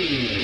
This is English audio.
Hmm.